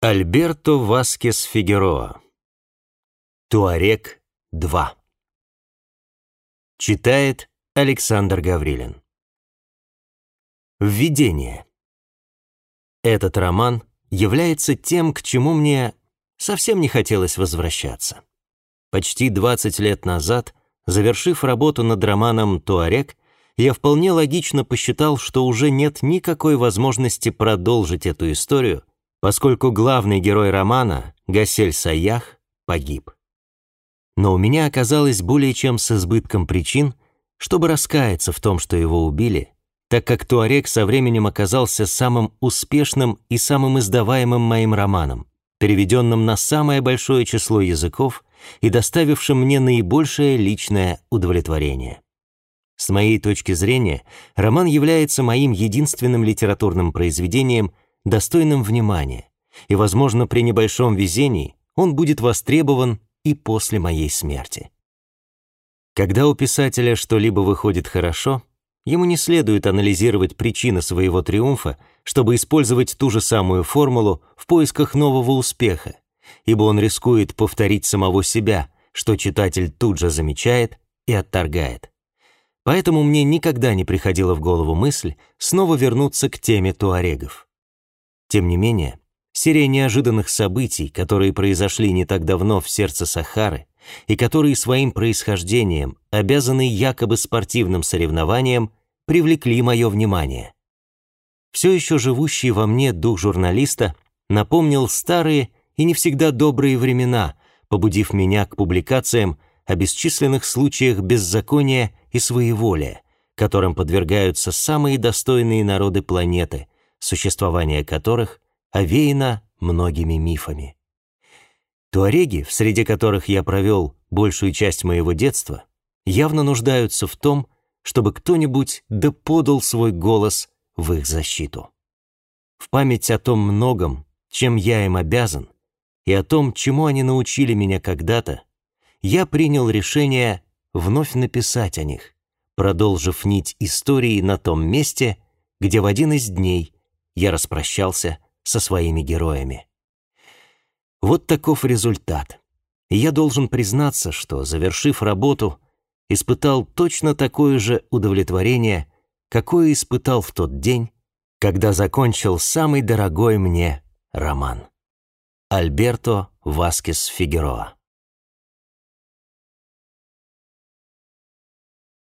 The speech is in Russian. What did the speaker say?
Альберто Васкес Фигероа. Туарек 2. Читает Александр Гаврилин. Введение. Этот роман является тем, к чему мне совсем не хотелось возвращаться. Почти 20 лет назад, завершив работу над романом «Туарек», я вполне логично посчитал, что уже нет никакой возможности продолжить эту историю, поскольку главный герой романа, Гасель Саях, погиб. Но у меня оказалось более чем с избытком причин, чтобы раскаяться в том, что его убили, так как Туарек со временем оказался самым успешным и самым издаваемым моим романом, переведенным на самое большое число языков и доставившим мне наибольшее личное удовлетворение. С моей точки зрения, роман является моим единственным литературным произведением – достойным внимания, и, возможно, при небольшом везении он будет востребован и после моей смерти. Когда у писателя что-либо выходит хорошо, ему не следует анализировать причины своего триумфа, чтобы использовать ту же самую формулу в поисках нового успеха, ибо он рискует повторить самого себя, что читатель тут же замечает и отторгает. Поэтому мне никогда не приходила в голову мысль снова вернуться к теме туарегов. Тем не менее, серия неожиданных событий, которые произошли не так давно в сердце Сахары и которые своим происхождением обязаны якобы спортивным соревнованиям, привлекли мое внимание. Все еще живущий во мне дух журналиста напомнил старые и не всегда добрые времена, побудив меня к публикациям о бесчисленных случаях беззакония и своеволия, которым подвергаются самые достойные народы планеты – существование которых овеяно многими мифами. Туареги, в среде которых я провел большую часть моего детства, явно нуждаются в том, чтобы кто-нибудь да подал свой голос в их защиту. В память о том многом, чем я им обязан, и о том, чему они научили меня когда-то, я принял решение вновь написать о них, продолжив нить истории на том месте, где в один из дней я распрощался со своими героями. Вот таков результат. И я должен признаться, что, завершив работу, испытал точно такое же удовлетворение, какое испытал в тот день, когда закончил самый дорогой мне роман. Альберто Васкес Фигероа